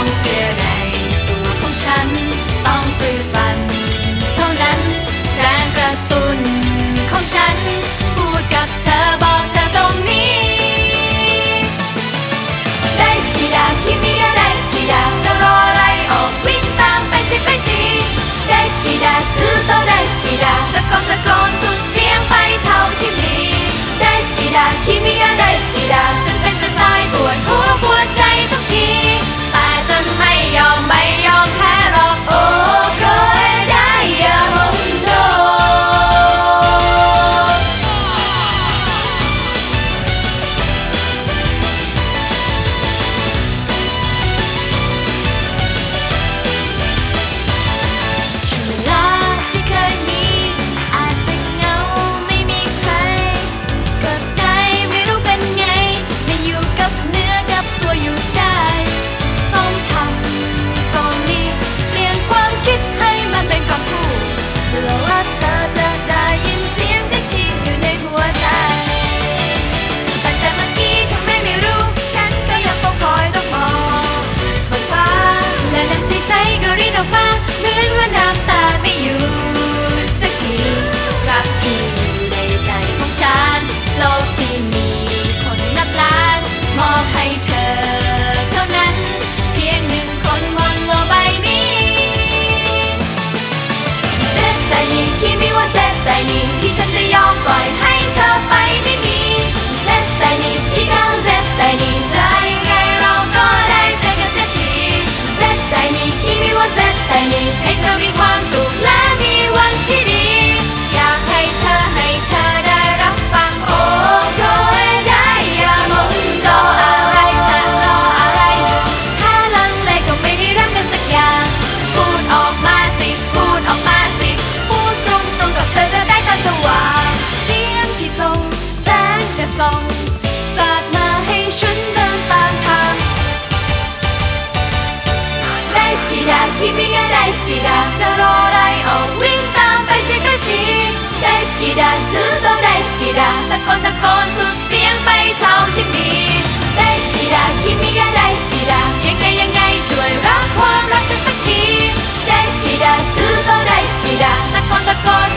I'm 在你，替身的妖怪。 สาดมาให้ฉันเดินตามทางได้สกีดาพี่มิกะได้สกีดาจะรออะไรออกวิ่งตามไปสิไปสิได้สกีดาซื้อต้อได้สกีดาตะโกนตะโกนสุดเสียงไปเท่าที่มีได้สกีดาพี่มิกะได้สกีดายังไงยังไงช่วยรักความรักฉันสักีได้สกีดาซื้อต้อได้สกีดาตะโกนตะโกน